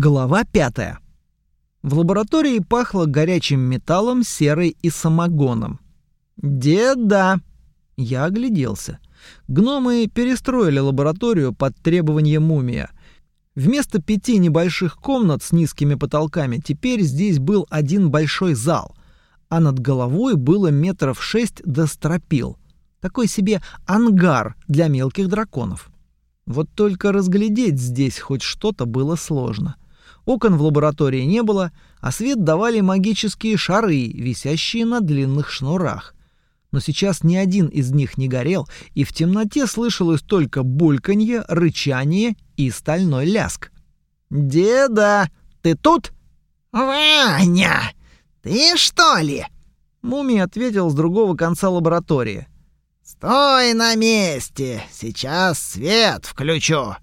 Глава пятая. В лаборатории пахло горячим металлом, серой и самогоном. «Деда!» Я огляделся. Гномы перестроили лабораторию под требования мумия. Вместо пяти небольших комнат с низкими потолками теперь здесь был один большой зал, а над головой было метров шесть до стропил. Такой себе ангар для мелких драконов. Вот только разглядеть здесь хоть что-то было сложно. Окон в лаборатории не было, а свет давали магические шары, висящие на длинных шнурах но сейчас ни один из них не горел, и в темноте слышалось только бульканье, рычание и стальной ляск. «Деда, ты тут?» «Ваня, ты что ли?» Мумий ответил с другого конца лаборатории. «Стой на месте, сейчас свет включу».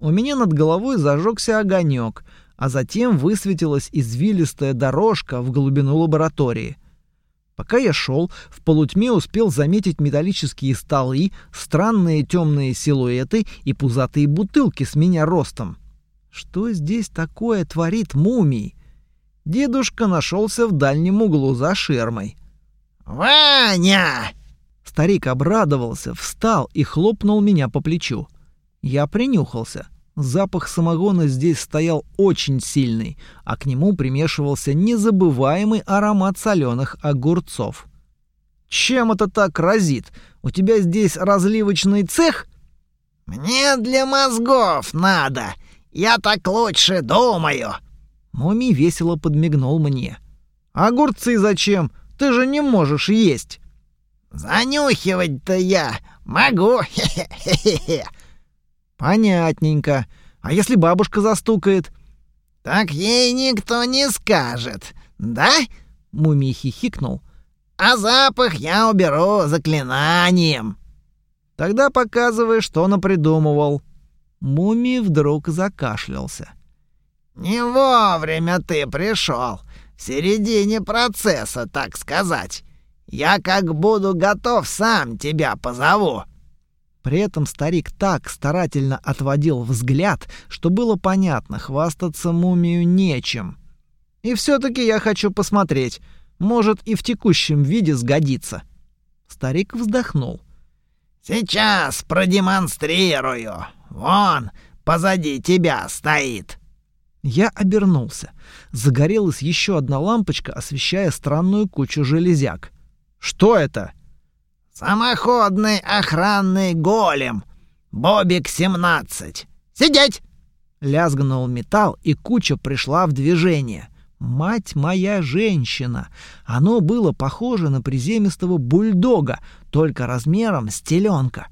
У меня над головой зажегся огонек, а затем высветилась извилистая дорожка в глубину лаборатории. Пока я шел, в полутьме успел заметить металлические столы, странные темные силуэты и пузатые бутылки с меня ростом. Что здесь такое творит мумий? Дедушка нашелся в дальнем углу за шермой. «Ваня!» Старик обрадовался, встал и хлопнул меня по плечу. Я принюхался — Запах самогона здесь стоял очень сильный, а к нему примешивался незабываемый аромат соленых огурцов. «Чем это так разит? У тебя здесь разливочный цех?» «Мне для мозгов надо. Я так лучше думаю». Моми весело подмигнул мне. «Огурцы зачем? Ты же не можешь есть». «Занюхивать-то я могу, хе-хе-хе-хе». Понятненько. А если бабушка застукает? Так ей никто не скажет, да? Мумий хихикнул. А запах я уберу заклинанием. Тогда показывай, что напридумывал. Мумий вдруг закашлялся. Не вовремя ты пришел. В середине процесса, так сказать. Я как буду готов, сам тебя позову. При этом старик так старательно отводил взгляд, что было понятно, хвастаться мумию нечем. И все-таки я хочу посмотреть, может и в текущем виде сгодится. Старик вздохнул. Сейчас продемонстрирую. Вон, позади тебя стоит. Я обернулся. Загорелась еще одна лампочка, освещая странную кучу железяк. Что это? «Самоходный охранный голем! Бобик-17! Сидеть!» Лязгнул металл, и куча пришла в движение. Мать моя женщина! Оно было похоже на приземистого бульдога, только размером с теленка.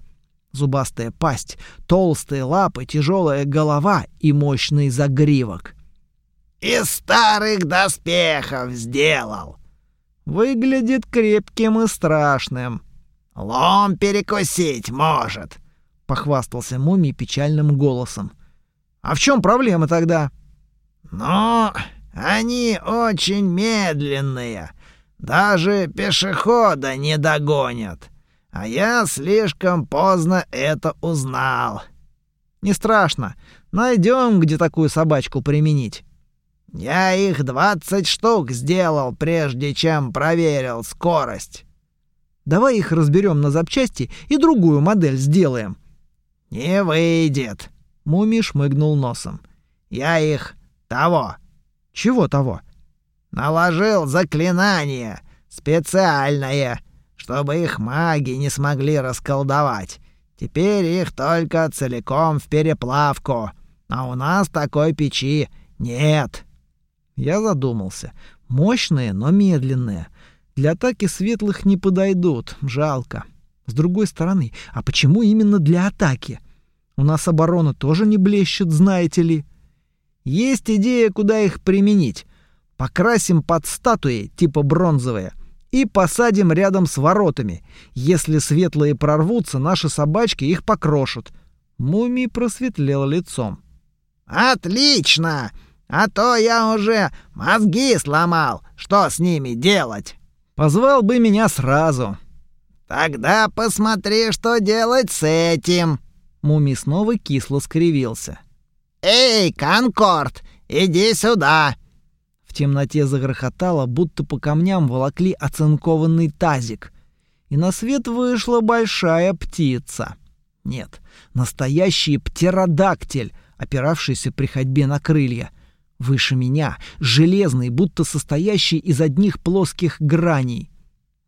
Зубастая пасть, толстые лапы, тяжелая голова и мощный загривок. «Из старых доспехов сделал!» Выглядит крепким и страшным. «Лом перекусить может», — похвастался мумий печальным голосом. «А в чем проблема тогда?» «Ну, они очень медленные. Даже пешехода не догонят. А я слишком поздно это узнал». «Не страшно. Найдем, где такую собачку применить». «Я их двадцать штук сделал, прежде чем проверил скорость». Давай их разберем на запчасти и другую модель сделаем». «Не выйдет», — Муми шмыгнул носом. «Я их того». «Чего того?» «Наложил заклинание, специальное, чтобы их маги не смогли расколдовать. Теперь их только целиком в переплавку, а у нас такой печи нет». Я задумался. Мощные, но медленные. Для атаки светлых не подойдут, жалко. С другой стороны, а почему именно для атаки? У нас оборона тоже не блещет, знаете ли. Есть идея, куда их применить. Покрасим под статуи, типа бронзовые, и посадим рядом с воротами. Если светлые прорвутся, наши собачки их покрошат. Мумий просветлел лицом. «Отлично! А то я уже мозги сломал. Что с ними делать?» Позвал бы меня сразу. Тогда посмотри, что делать с этим. Муми снова кисло скривился. Эй, Конкорд, иди сюда!» В темноте загрохотало, будто по камням волокли оцинкованный тазик. И на свет вышла большая птица. Нет, настоящий птеродактиль, опиравшийся при ходьбе на крылья. Выше меня, железный, будто состоящий из одних плоских граней.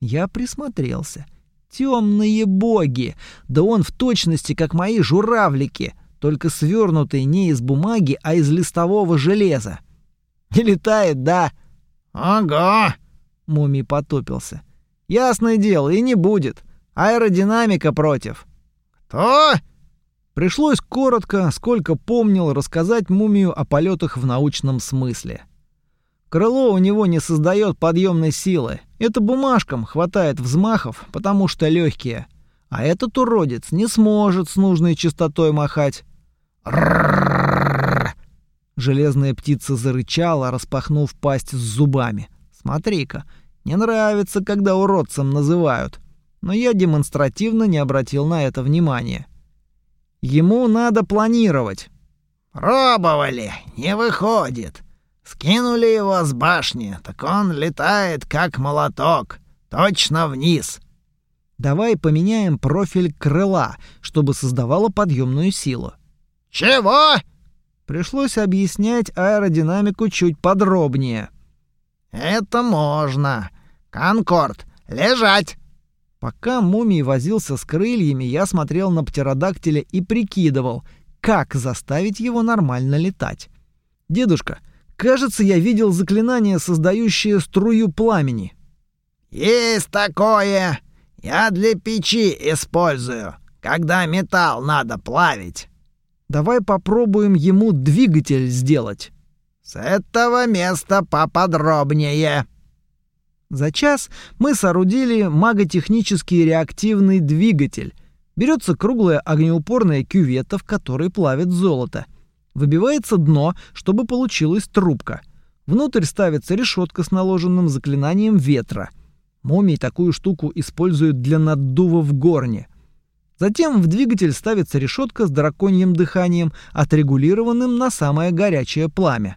Я присмотрелся. Темные боги! Да он в точности, как мои журавлики, только свернутый не из бумаги, а из листового железа. Не летает, да? Ага. Мумий потупился. Ясное дело, и не будет. Аэродинамика против. Кто? Пришлось коротко, сколько помнил, рассказать мумию о полетах в научном смысле. Крыло у него не создает подъемной силы. Это бумажкам хватает взмахов, потому что легкие. А этот уродец не сможет с нужной частотой махать. Железная птица зарычала, распахнув пасть с зубами. Смотри-ка, не нравится, когда уродцем называют. Но я демонстративно не обратил на это внимания. Ему надо планировать. Пробовали, не выходит. Скинули его с башни, так он летает как молоток, точно вниз. Давай поменяем профиль крыла, чтобы создавало подъемную силу. Чего? Пришлось объяснять аэродинамику чуть подробнее. Это можно. Конкорд, лежать. Пока мумий возился с крыльями, я смотрел на птеродактиля и прикидывал, как заставить его нормально летать. Дедушка, Кажется, я видел заклинание, создающее струю пламени. Есть такое. Я для печи использую, когда металл надо плавить. Давай попробуем ему двигатель сделать. С этого места поподробнее. За час мы соорудили маготехнический реактивный двигатель. Берется круглая огнеупорная кювета, в которой плавит золото — Выбивается дно, чтобы получилась трубка. Внутрь ставится решетка с наложенным заклинанием ветра. Момий такую штуку используют для наддува в горне. Затем в двигатель ставится решетка с драконьим дыханием, отрегулированным на самое горячее пламя.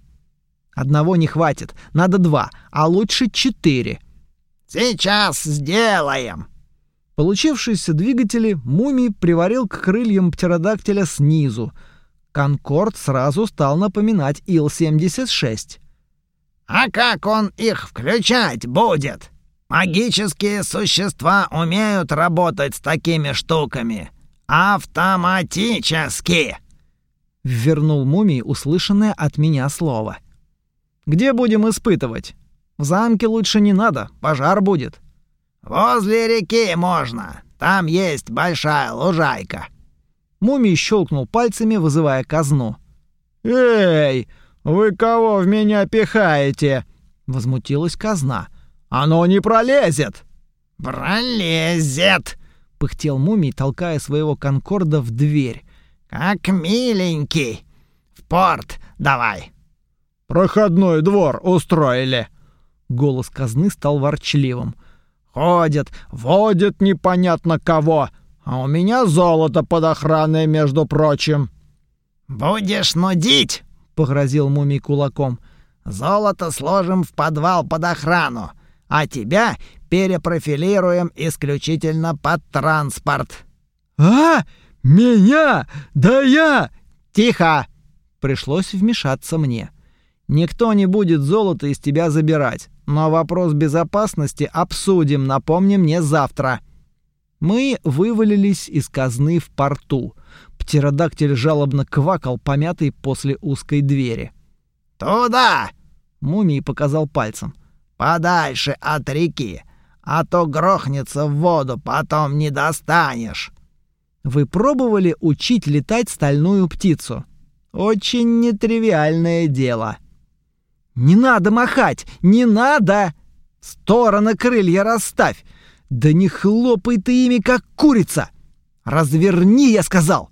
Одного не хватит, надо два, а лучше четыре. Сейчас сделаем. Получившиеся двигатели мумий приварил к крыльям птеродактиля снизу, Конкорд сразу стал напоминать Ил-76. «А как он их включать будет? Магические существа умеют работать с такими штуками. Автоматически!» Вернул мумий услышанное от меня слово. «Где будем испытывать? В замке лучше не надо, пожар будет». «Возле реки можно. Там есть большая лужайка». Мумий щелкнул пальцами, вызывая казну. «Эй, вы кого в меня пихаете?» — возмутилась казна. «Оно не пролезет!» «Пролезет!» — пыхтел мумий, толкая своего конкорда в дверь. «Как миленький! В порт давай!» «Проходной двор устроили!» Голос казны стал ворчливым. «Ходят, водят непонятно кого!» А у меня золото под охраной, между прочим. Будешь нудить, погрозил мумий кулаком. Золото сложим в подвал под охрану, а тебя перепрофилируем исключительно под транспорт. А? Меня? Да я! Тихо! Пришлось вмешаться мне. Никто не будет золото из тебя забирать, но вопрос безопасности обсудим, напомни мне завтра. Мы вывалились из казны в порту. Птеродактиль жалобно квакал, помятый после узкой двери. «Туда!» — мумий показал пальцем. «Подальше от реки, а то грохнется в воду, потом не достанешь». «Вы пробовали учить летать стальную птицу?» «Очень нетривиальное дело». «Не надо махать! Не надо! Стороны крылья расставь! Да не хлопай ты ими, как курица! Разверни, я сказал!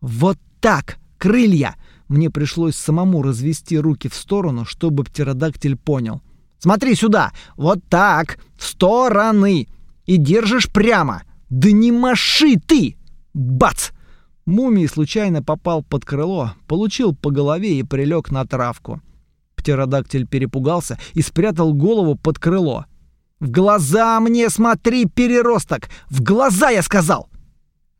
Вот так, крылья! Мне пришлось самому развести руки в сторону, чтобы птеродактиль понял. Смотри сюда! Вот так! В стороны! И держишь прямо! Да не маши ты! Бац! Мумий случайно попал под крыло, получил по голове и прилег на травку. Птеродактиль перепугался и спрятал голову под крыло. «В глаза мне смотри, переросток! В глаза, я сказал!»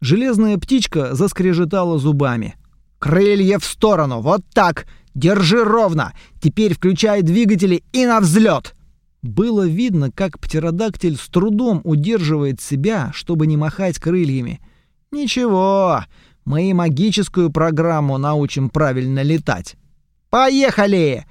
Железная птичка заскрежетала зубами. «Крылья в сторону! Вот так! Держи ровно! Теперь включай двигатели и на взлет!» Было видно, как птеродактиль с трудом удерживает себя, чтобы не махать крыльями. «Ничего, мы и магическую программу научим правильно летать. Поехали!»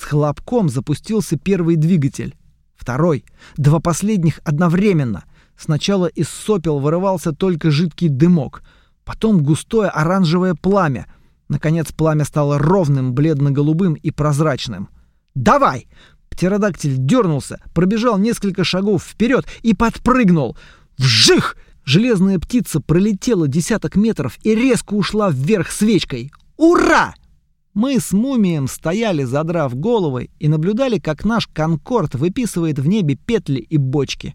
С хлопком запустился первый двигатель. Второй. Два последних одновременно. Сначала из сопел вырывался только жидкий дымок. Потом густое оранжевое пламя. Наконец пламя стало ровным, бледно-голубым и прозрачным. «Давай!» Птеродактиль дернулся, пробежал несколько шагов вперед и подпрыгнул. Вжих! Железная птица пролетела десяток метров и резко ушла вверх свечкой. Ура! Мы с мумием стояли, задрав головы, и наблюдали, как наш «Конкорд» выписывает в небе петли и бочки.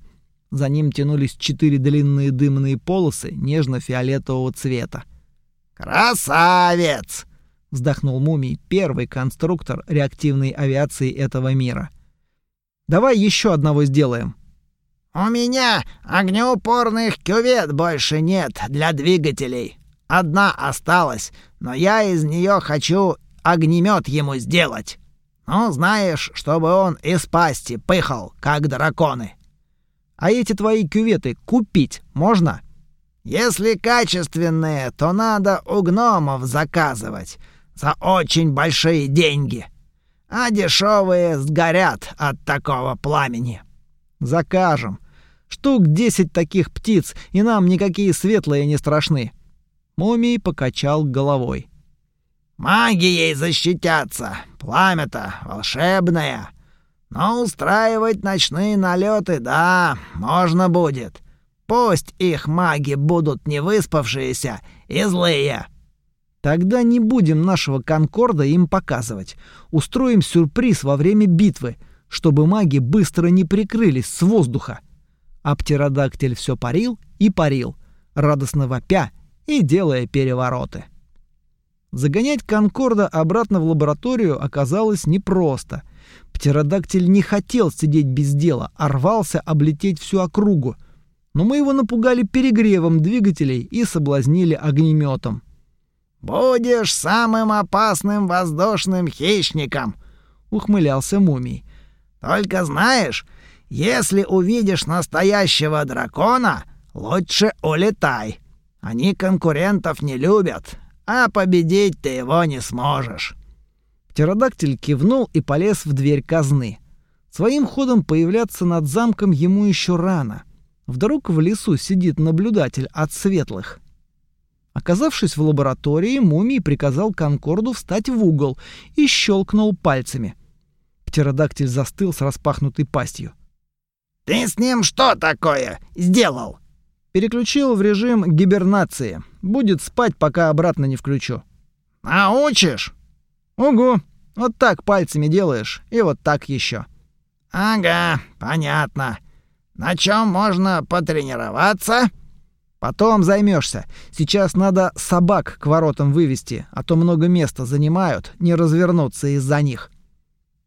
За ним тянулись четыре длинные дымные полосы нежно-фиолетового цвета. «Красавец!» — вздохнул Мумий, первый конструктор реактивной авиации этого мира. «Давай еще одного сделаем», «У меня огнеупорных кювет больше нет для двигателей. Одна осталась, но я из нее хочу огнемет ему сделать. Ну, знаешь, чтобы он из пасти пыхал, как драконы». «А эти твои кюветы купить можно?» «Если качественные, то надо у гномов заказывать за очень большие деньги, а дешевые сгорят от такого пламени». «Закажем. Штук десять таких птиц, и нам никакие светлые не страшны. Мумий покачал головой. Магией защитятся. Пламя-то волшебное. Но устраивать ночные налеты, да, можно будет. Пусть их маги будут не выспавшиеся и злые. Тогда не будем нашего Конкорда им показывать. Устроим сюрприз во время битвы, чтобы маги быстро не прикрылись с воздуха а птеродактиль все парил и парил, радостно вопя и делая перевороты. Загонять Конкорда обратно в лабораторию оказалось непросто. Птеродактиль не хотел сидеть без дела, а рвался облететь всю округу. Но мы его напугали перегревом двигателей и соблазнили огнеметом. «Будешь самым опасным воздушным хищником», — ухмылялся мумий. «Только знаешь, если увидишь настоящего дракона, лучше улетай. Они конкурентов не любят, а победить ты его не сможешь». Птеродактиль кивнул и полез в дверь казны. Своим ходом появляться над замком ему еще рано. Вдруг в лесу сидит наблюдатель от светлых. Оказавшись в лаборатории, мумий приказал Конкорду встать в угол и щелкнул пальцами. Птеродактиль застыл с распахнутой пастью. «Ты с ним что такое сделал?» «Переключил в режим гибернации. Будет спать, пока обратно не включу». «Научишь?» «Угу. Вот так пальцами делаешь, и вот так еще. «Ага, понятно. На чем можно потренироваться?» «Потом займешься. Сейчас надо собак к воротам вывести, а то много места занимают, не развернуться из-за них».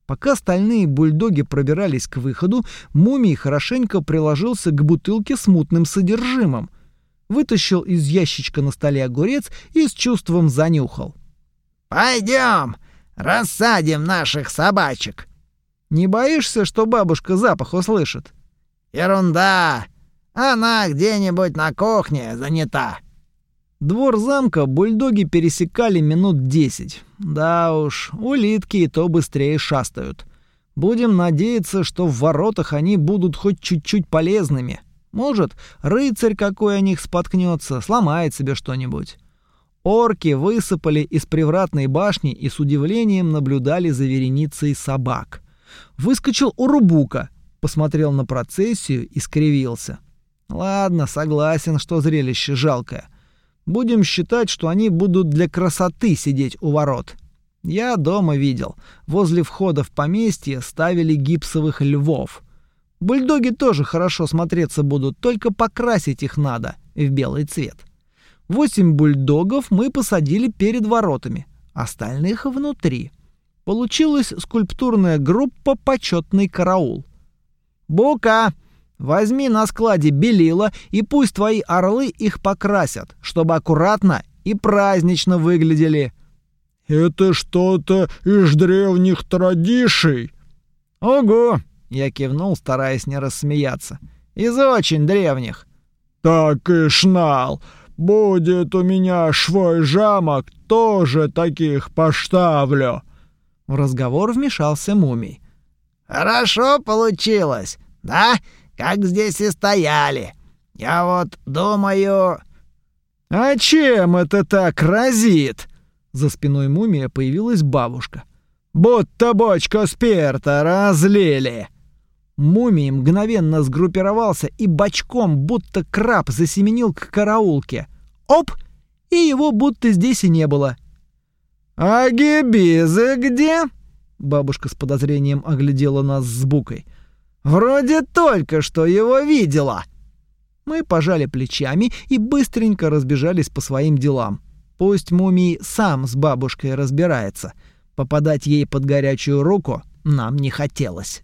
Пока остальные бульдоги пробирались к выходу, мумий хорошенько приложился к бутылке с мутным содержимым. Вытащил из ящичка на столе огурец и с чувством занюхал. «Пойдем, рассадим наших собачек». «Не боишься, что бабушка запах услышит?» «Ерунда! Она где-нибудь на кухне занята». Двор замка бульдоги пересекали минут десять. Да уж, улитки и то быстрее шастают. Будем надеяться, что в воротах они будут хоть чуть-чуть полезными. Может, рыцарь какой о них споткнется, сломает себе что-нибудь. Орки высыпали из привратной башни и с удивлением наблюдали за вереницей собак. Выскочил Урубука, посмотрел на процессию и скривился. Ладно, согласен, что зрелище жалкое. Будем считать, что они будут для красоты сидеть у ворот. Я дома видел. Возле входа в поместье ставили гипсовых львов. Бульдоги тоже хорошо смотреться будут, только покрасить их надо в белый цвет. Восемь бульдогов мы посадили перед воротами, остальных внутри. Получилась скульптурная группа «Почетный караул». «Бука, возьми на складе белила, и пусть твои орлы их покрасят, чтобы аккуратно и празднично выглядели». «Это что-то из древних традиций». «Ого!» — я кивнул, стараясь не рассмеяться. «Из очень древних». «Так и шнал. Будет у меня свой жамок, тоже таких поставлю». В разговор вмешался мумий. «Хорошо получилось, да? Как здесь и стояли. Я вот думаю...» «А чем это так разит?» За спиной мумия появилась бабушка. «Будто бочка спирта разлили!» Мумий мгновенно сгруппировался и бочком, будто краб, засеменил к караулке. Оп! И его будто здесь и не было. «А Гебизы где?» Бабушка с подозрением оглядела нас с Букой. «Вроде только что его видела». Мы пожали плечами и быстренько разбежались по своим делам. Пусть мумий сам с бабушкой разбирается. Попадать ей под горячую руку нам не хотелось.